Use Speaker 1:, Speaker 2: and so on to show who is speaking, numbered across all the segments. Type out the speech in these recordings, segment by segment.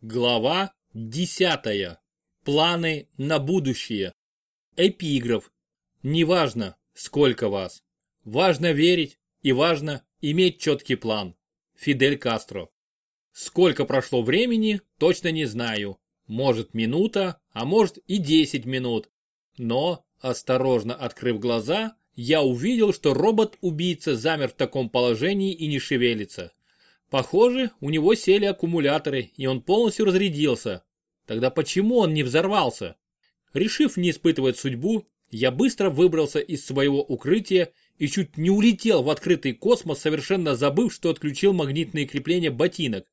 Speaker 1: Глава 10. Планы на будущее. Эпиграф. Неважно, сколько вас. Важно верить и важно иметь четкий план. Фидель Кастро. Сколько прошло времени, точно не знаю. Может минута, а может и 10 минут. Но, осторожно открыв глаза, я увидел, что робот-убийца замер в таком положении и не шевелится. Похоже, у него сели аккумуляторы, и он полностью разрядился. Тогда почему он не взорвался? Решив не испытывать судьбу, я быстро выбрался из своего укрытия и чуть не улетел в открытый космос, совершенно забыв, что отключил магнитные крепления ботинок.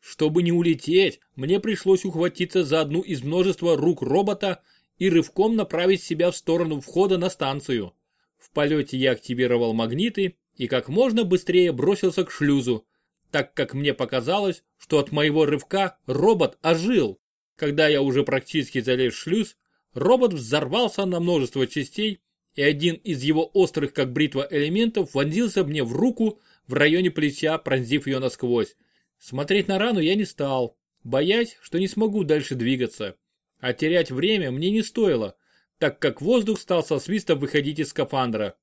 Speaker 1: Чтобы не улететь, мне пришлось ухватиться за одну из множества рук робота и рывком направить себя в сторону входа на станцию. В полете я активировал магниты и как можно быстрее бросился к шлюзу, так как мне показалось, что от моего рывка робот ожил. Когда я уже практически залез в шлюз, робот взорвался на множество частей, и один из его острых как бритва элементов вонзился мне в руку в районе плеча, пронзив ее насквозь. Смотреть на рану я не стал, боясь, что не смогу дальше двигаться. А терять время мне не стоило, так как воздух стал со свистом выходить из скафандра.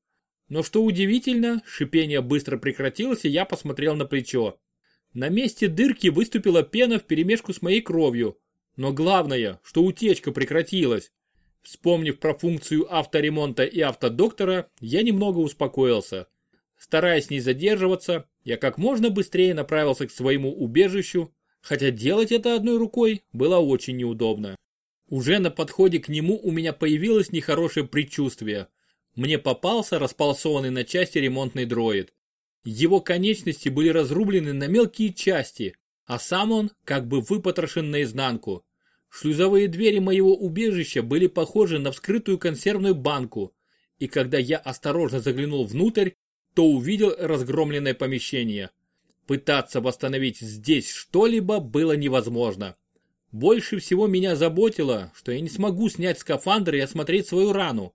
Speaker 1: Но что удивительно, шипение быстро прекратилось, и я посмотрел на плечо. На месте дырки выступила пена вперемешку с моей кровью. Но главное, что утечка прекратилась. Вспомнив про функцию авторемонта и автодоктора, я немного успокоился. Стараясь не задерживаться, я как можно быстрее направился к своему убежищу, хотя делать это одной рукой было очень неудобно. Уже на подходе к нему у меня появилось нехорошее предчувствие – мне попался располосованный на части ремонтный дроид. Его конечности были разрублены на мелкие части, а сам он как бы выпотрошен наизнанку. Шлюзовые двери моего убежища были похожи на вскрытую консервную банку, и когда я осторожно заглянул внутрь, то увидел разгромленное помещение. Пытаться восстановить здесь что-либо было невозможно. Больше всего меня заботило, что я не смогу снять скафандр и осмотреть свою рану.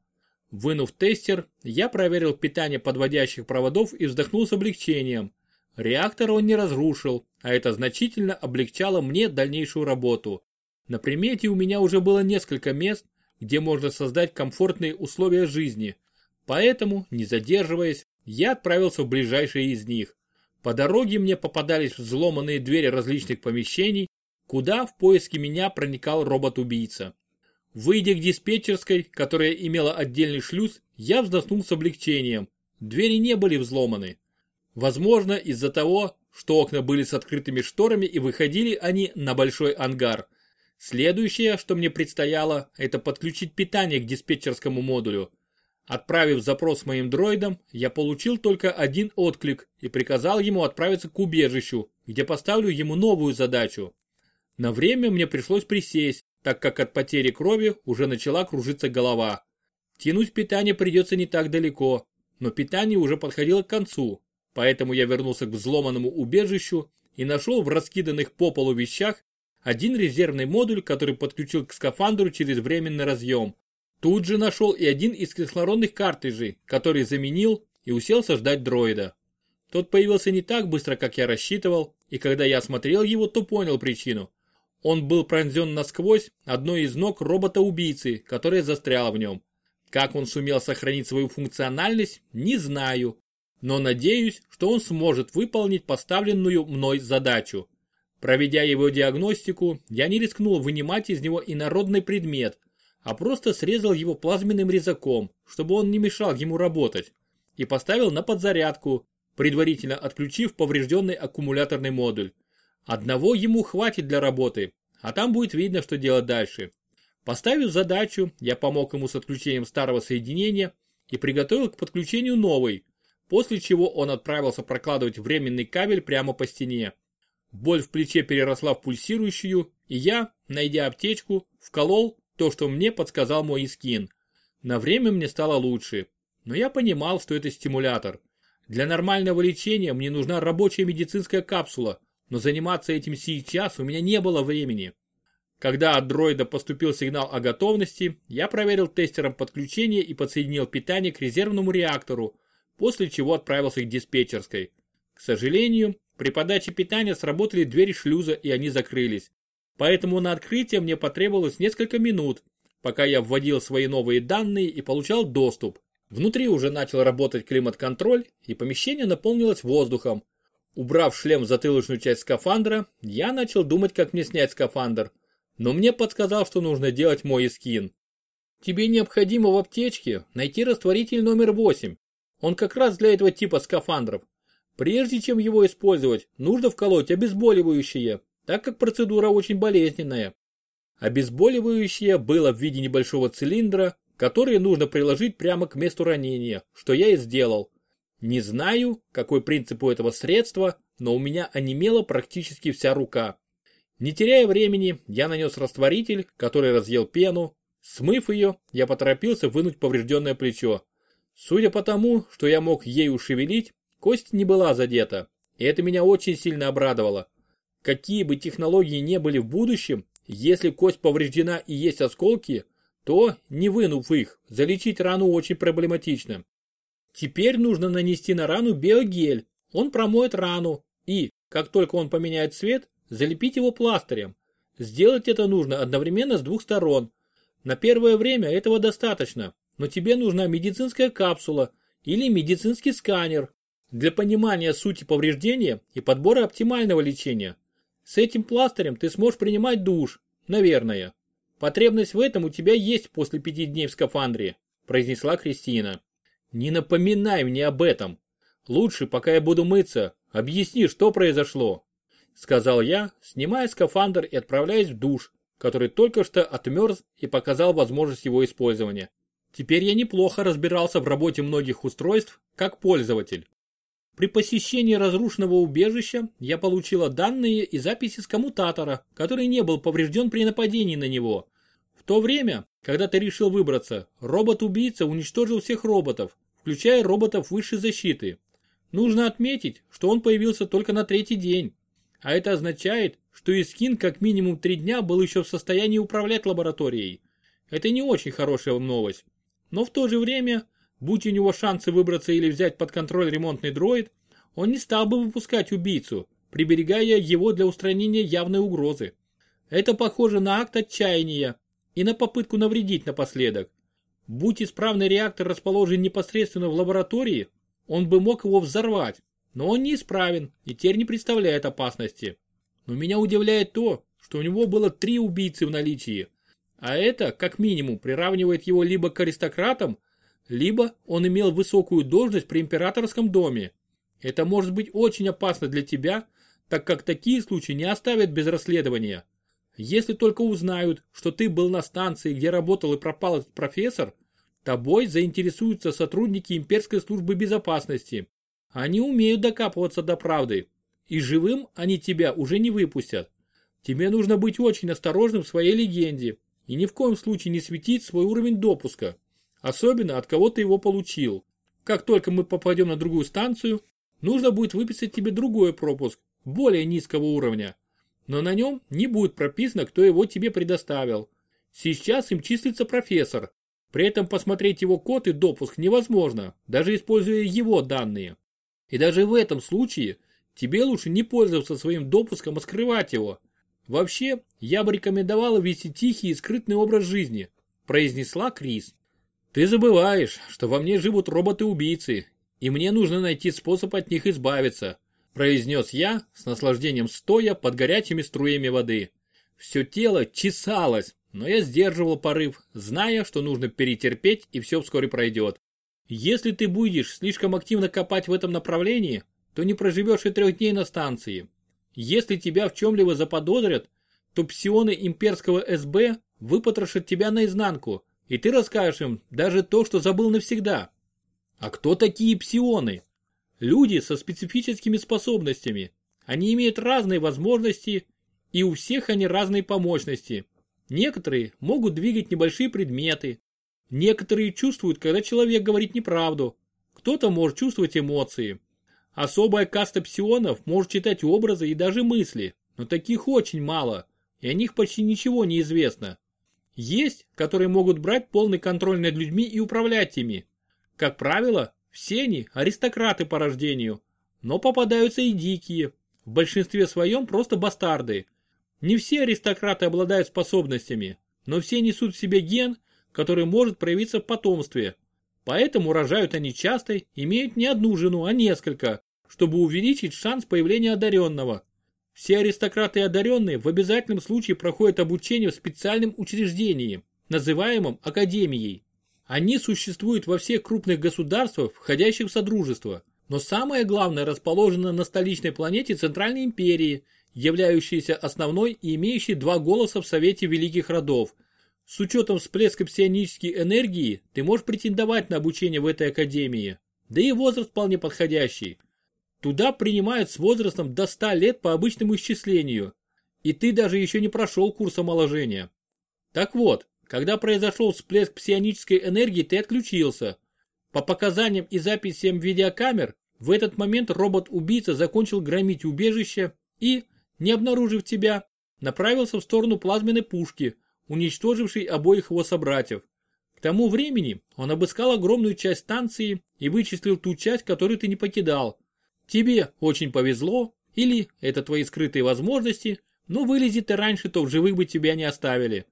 Speaker 1: Вынув тестер, я проверил питание подводящих проводов и вздохнул с облегчением. Реактор он не разрушил, а это значительно облегчало мне дальнейшую работу. На примете у меня уже было несколько мест, где можно создать комфортные условия жизни. Поэтому, не задерживаясь, я отправился в ближайшие из них. По дороге мне попадались взломанные двери различных помещений, куда в поиске меня проникал робот-убийца. Выйдя к диспетчерской, которая имела отдельный шлюз, я вздохнул с облегчением. Двери не были взломаны. Возможно, из-за того, что окна были с открытыми шторами и выходили они на большой ангар. Следующее, что мне предстояло, это подключить питание к диспетчерскому модулю. Отправив запрос моим дроидам, я получил только один отклик и приказал ему отправиться к убежищу, где поставлю ему новую задачу. На время мне пришлось присесть, так как от потери крови уже начала кружиться голова. Тянуть питание придется не так далеко, но питание уже подходило к концу, поэтому я вернулся к взломанному убежищу и нашел в раскиданных по полу вещах один резервный модуль, который подключил к скафандру через временный разъем. Тут же нашел и один из кислородных картриджей, который заменил и уселся ждать дроида. Тот появился не так быстро, как я рассчитывал, и когда я осмотрел его, то понял причину. Он был пронзен насквозь одной из ног робота-убийцы, которая застряла в нем. Как он сумел сохранить свою функциональность, не знаю. Но надеюсь, что он сможет выполнить поставленную мной задачу. Проведя его диагностику, я не рискнул вынимать из него инородный предмет, а просто срезал его плазменным резаком, чтобы он не мешал ему работать, и поставил на подзарядку, предварительно отключив поврежденный аккумуляторный модуль. Одного ему хватит для работы, а там будет видно, что делать дальше. Поставив задачу, я помог ему с отключением старого соединения и приготовил к подключению новый, после чего он отправился прокладывать временный кабель прямо по стене. Боль в плече переросла в пульсирующую, и я, найдя аптечку, вколол то, что мне подсказал мой искин. На время мне стало лучше, но я понимал, что это стимулятор. Для нормального лечения мне нужна рабочая медицинская капсула, но заниматься этим сейчас у меня не было времени. Когда от дроида поступил сигнал о готовности, я проверил тестером подключение и подсоединил питание к резервному реактору, после чего отправился к диспетчерской. К сожалению, при подаче питания сработали двери шлюза и они закрылись. Поэтому на открытие мне потребовалось несколько минут, пока я вводил свои новые данные и получал доступ. Внутри уже начал работать климат-контроль, и помещение наполнилось воздухом. Убрав шлем в затылочную часть скафандра, я начал думать, как мне снять скафандр. Но мне подсказал, что нужно делать мой эскин. Тебе необходимо в аптечке найти растворитель номер 8. Он как раз для этого типа скафандров. Прежде чем его использовать, нужно вколоть обезболивающее, так как процедура очень болезненная. Обезболивающее было в виде небольшого цилиндра, который нужно приложить прямо к месту ранения, что я и сделал. Не знаю, какой принцип у этого средства, но у меня онемела практически вся рука. Не теряя времени, я нанес растворитель, который разъел пену. Смыв ее, я поторопился вынуть поврежденное плечо. Судя по тому, что я мог ею шевелить, кость не была задета, и это меня очень сильно обрадовало. Какие бы технологии не были в будущем, если кость повреждена и есть осколки, то, не вынув их, залечить рану очень проблематично. Теперь нужно нанести на рану биогель, он промоет рану и, как только он поменяет цвет, залепить его пластырем. Сделать это нужно одновременно с двух сторон. На первое время этого достаточно, но тебе нужна медицинская капсула или медицинский сканер для понимания сути повреждения и подбора оптимального лечения. С этим пластырем ты сможешь принимать душ, наверное. Потребность в этом у тебя есть после пяти дней в скафандре, произнесла Кристина. Не напоминай мне об этом. Лучше, пока я буду мыться, объясни, что произошло. Сказал я, снимая скафандр и отправляясь в душ, который только что отмерз и показал возможность его использования. Теперь я неплохо разбирался в работе многих устройств, как пользователь. При посещении разрушенного убежища я получила данные и записи с коммутатора, который не был поврежден при нападении на него. В то время, когда ты решил выбраться, робот-убийца уничтожил всех роботов, включая роботов высшей защиты. Нужно отметить, что он появился только на третий день. А это означает, что Искин как минимум три дня был еще в состоянии управлять лабораторией. Это не очень хорошая новость. Но в то же время Будь у него шансы выбраться или взять под контроль ремонтный дроид, он не стал бы выпускать убийцу, приберегая его для устранения явной угрозы. Это похоже на акт отчаяния и на попытку навредить напоследок. Будь исправный реактор расположен непосредственно в лаборатории, он бы мог его взорвать, но он неисправен и теперь не представляет опасности. Но меня удивляет то, что у него было три убийцы в наличии, а это, как минимум, приравнивает его либо к аристократам, либо он имел высокую должность при императорском доме. Это может быть очень опасно для тебя, так как такие случаи не оставят без расследования. Если только узнают, что ты был на станции, где работал и пропал этот профессор, тобой заинтересуются сотрудники имперской службы безопасности. Они умеют докапываться до правды, и живым они тебя уже не выпустят. Тебе нужно быть очень осторожным в своей легенде и ни в коем случае не светить свой уровень допуска. Особенно от кого ты его получил. Как только мы попадем на другую станцию, нужно будет выписать тебе другой пропуск, более низкого уровня. Но на нем не будет прописано, кто его тебе предоставил. Сейчас им числится профессор. При этом посмотреть его код и допуск невозможно, даже используя его данные. И даже в этом случае тебе лучше не пользоваться своим допуском, а скрывать его. Вообще, я бы рекомендовала вести тихий и скрытный образ жизни, произнесла Крис. Ты забываешь, что во мне живут роботы-убийцы, и мне нужно найти способ от них избавиться, произнес я, с наслаждением стоя под горячими струями воды. Все тело чесалось, но я сдерживал порыв, зная, что нужно перетерпеть и все вскоре пройдет. Если ты будешь слишком активно копать в этом направлении, то не проживешь и трех дней на станции. Если тебя в чем-либо заподозрят, то псионы имперского СБ выпотрошат тебя наизнанку, и ты расскажешь им даже то, что забыл навсегда. А кто такие псионы? Люди со специфическими способностями. Они имеют разные возможности, и у всех они разные по мощности. Некоторые могут двигать небольшие предметы. Некоторые чувствуют, когда человек говорит неправду. Кто-то может чувствовать эмоции. Особая каста псионов может читать образы и даже мысли, но таких очень мало, и о них почти ничего не известно. Есть, которые могут брать полный контроль над людьми и управлять ими. Как правило, все они аристократы по рождению, но попадаются и дикие, в большинстве своем просто бастарды. Не все аристократы обладают способностями, но все несут в себе ген, который может проявиться в потомстве. Поэтому рожают они часто, имеют не одну жену, а несколько, чтобы увеличить шанс появления одаренного. Все аристократы и одаренные в обязательном случае проходят обучение в специальном учреждении, называемом академией. Они существуют во всех крупных государствах, входящих в Содружество, но самое главное расположено на столичной планете Центральной Империи, являющейся основной и имеющей два голоса в Совете Великих Родов. С учетом всплеска псионической энергии ты можешь претендовать на обучение в этой академии. Да и возраст вполне подходящий. Туда принимают с возрастом до 100 лет по обычному исчислению. И ты даже еще не прошел курс омоложения. Так вот, когда произошел всплеск псионической энергии, ты отключился. По показаниям и записям видеокамер, в этот момент робот-убийца закончил громить убежище и, не обнаружив тебя, направился в сторону плазменной пушки, уничтожившей обоих его собратьев. К тому времени он обыскал огромную часть станции и вычислил ту часть, которую ты не покидал. Тебе очень повезло, или это твои скрытые возможности, но вылези ты раньше, то в живых бы тебя не оставили.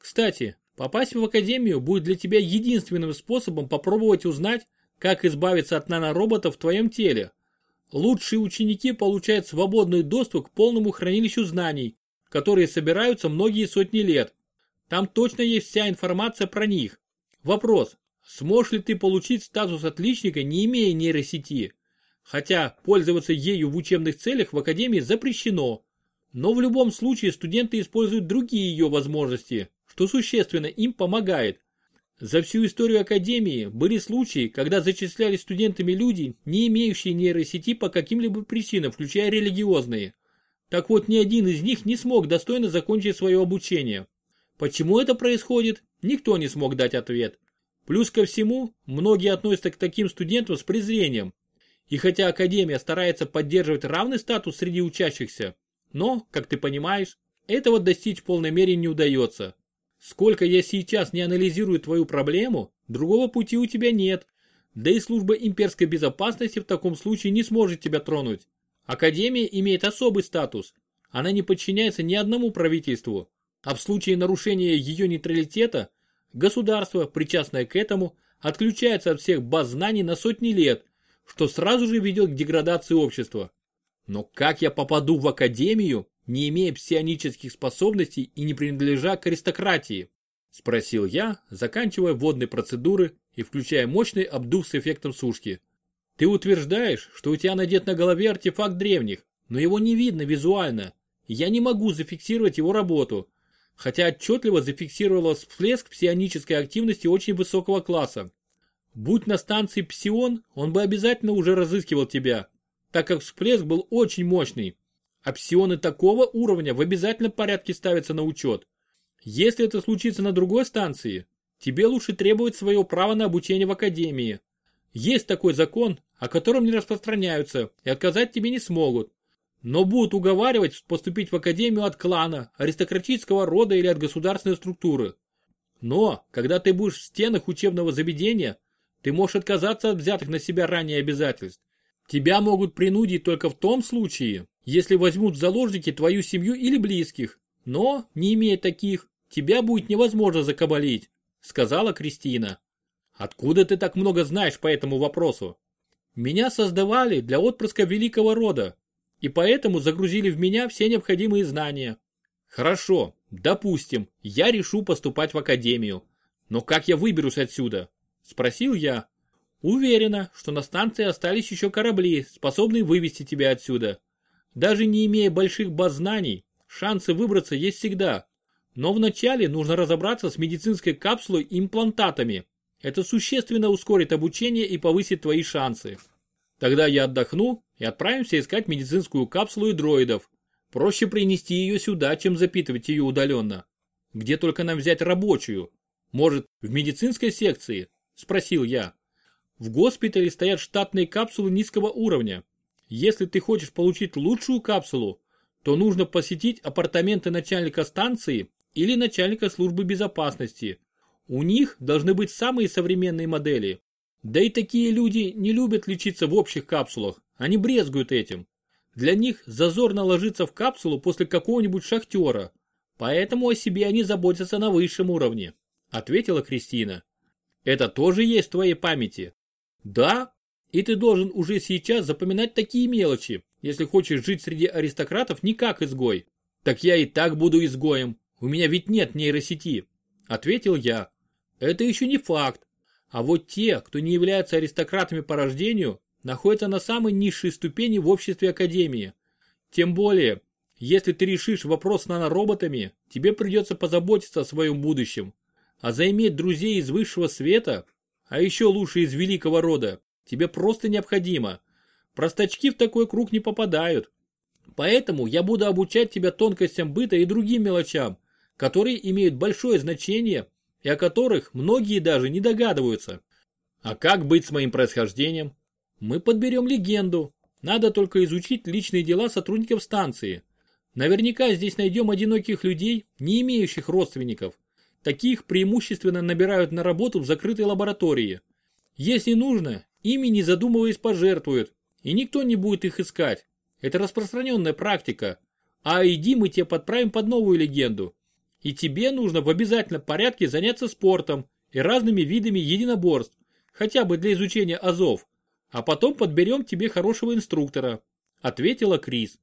Speaker 1: Кстати, попасть в академию будет для тебя единственным способом попробовать узнать, как избавиться от наноробота в твоем теле. Лучшие ученики получают свободный доступ к полному хранилищу знаний, которые собираются многие сотни лет. Там точно есть вся информация про них. Вопрос, сможешь ли ты получить статус отличника, не имея нейросети? Хотя пользоваться ею в учебных целях в Академии запрещено. Но в любом случае студенты используют другие ее возможности, что существенно им помогает. За всю историю Академии были случаи, когда зачислялись студентами люди, не имеющие нейросети по каким-либо причинам, включая религиозные. Так вот, ни один из них не смог достойно закончить свое обучение. Почему это происходит, никто не смог дать ответ. Плюс ко всему, многие относятся к таким студентам с презрением, и хотя Академия старается поддерживать равный статус среди учащихся, но, как ты понимаешь, этого достичь в полной мере не удается. Сколько я сейчас не анализирую твою проблему, другого пути у тебя нет. Да и служба имперской безопасности в таком случае не сможет тебя тронуть. Академия имеет особый статус. Она не подчиняется ни одному правительству. А в случае нарушения ее нейтралитета, государство, причастное к этому, отключается от всех баз знаний на сотни лет что сразу же ведет к деградации общества. Но как я попаду в академию, не имея псионических способностей и не принадлежа к аристократии? Спросил я, заканчивая водные процедуры и включая мощный обдув с эффектом сушки. Ты утверждаешь, что у тебя надет на голове артефакт древних, но его не видно визуально. Я не могу зафиксировать его работу, хотя отчетливо зафиксировала всплеск псионической активности очень высокого класса. Будь на станции Псион, он бы обязательно уже разыскивал тебя, так как всплеск был очень мощный. А псионы такого уровня в обязательном порядке ставятся на учет. Если это случится на другой станции, тебе лучше требовать своего права на обучение в академии. Есть такой закон, о котором не распространяются и отказать тебе не смогут. Но будут уговаривать поступить в академию от клана, аристократического рода или от государственной структуры. Но, когда ты будешь в стенах учебного заведения, ты можешь отказаться от взятых на себя ранее обязательств. Тебя могут принудить только в том случае, если возьмут в заложники твою семью или близких. Но, не имея таких, тебя будет невозможно закабалить, сказала Кристина. Откуда ты так много знаешь по этому вопросу? Меня создавали для отпрыска великого рода, и поэтому загрузили в меня все необходимые знания. Хорошо, допустим, я решу поступать в академию. Но как я выберусь отсюда? Спросил я. Уверена, что на станции остались еще корабли, способные вывести тебя отсюда. Даже не имея больших баз знаний, шансы выбраться есть всегда. Но вначале нужно разобраться с медицинской капсулой и имплантатами. Это существенно ускорит обучение и повысит твои шансы. Тогда я отдохну и отправимся искать медицинскую капсулу и дроидов. Проще принести ее сюда, чем запитывать ее удаленно. Где только нам взять рабочую? Может, в медицинской секции? Спросил я. В госпитале стоят штатные капсулы низкого уровня. Если ты хочешь получить лучшую капсулу, то нужно посетить апартаменты начальника станции или начальника службы безопасности. У них должны быть самые современные модели. Да и такие люди не любят лечиться в общих капсулах, они брезгуют этим. Для них зазорно ложиться в капсулу после какого-нибудь шахтера, поэтому о себе они заботятся на высшем уровне, ответила Кристина. Это тоже есть в твоей памяти? Да, и ты должен уже сейчас запоминать такие мелочи, если хочешь жить среди аристократов не как изгой. Так я и так буду изгоем, у меня ведь нет нейросети, ответил я. Это еще не факт. А вот те, кто не является аристократами по рождению, находятся на самой низшей ступени в обществе Академии. Тем более, если ты решишь вопрос с нанороботами, тебе придется позаботиться о своем будущем. А заиметь друзей из высшего света, а еще лучше из великого рода, тебе просто необходимо. Простачки в такой круг не попадают. Поэтому я буду обучать тебя тонкостям быта и другим мелочам, которые имеют большое значение и о которых многие даже не догадываются. А как быть с моим происхождением? Мы подберем легенду. Надо только изучить личные дела сотрудников станции. Наверняка здесь найдем одиноких людей, не имеющих родственников. Таких преимущественно набирают на работу в закрытой лаборатории. Если нужно, ими не задумываясь пожертвуют, и никто не будет их искать. Это распространенная практика. А ID мы тебе подправим под новую легенду. И тебе нужно в обязательном порядке заняться спортом и разными видами единоборств, хотя бы для изучения азов. А потом подберем тебе хорошего инструктора», — ответила Крис.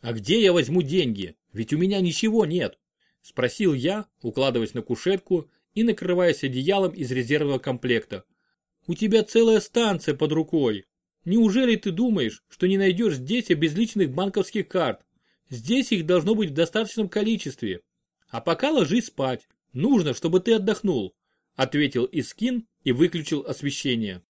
Speaker 1: «А где я возьму деньги? Ведь у меня ничего нет», — спросил я, укладываясь на кушетку и накрываясь одеялом из резервного комплекта. «У тебя целая станция под рукой. Неужели ты думаешь, что не найдешь здесь обезличенных банковских карт? Здесь их должно быть в достаточном количестве. А пока ложись спать. Нужно, чтобы ты отдохнул», — ответил Искин и выключил освещение.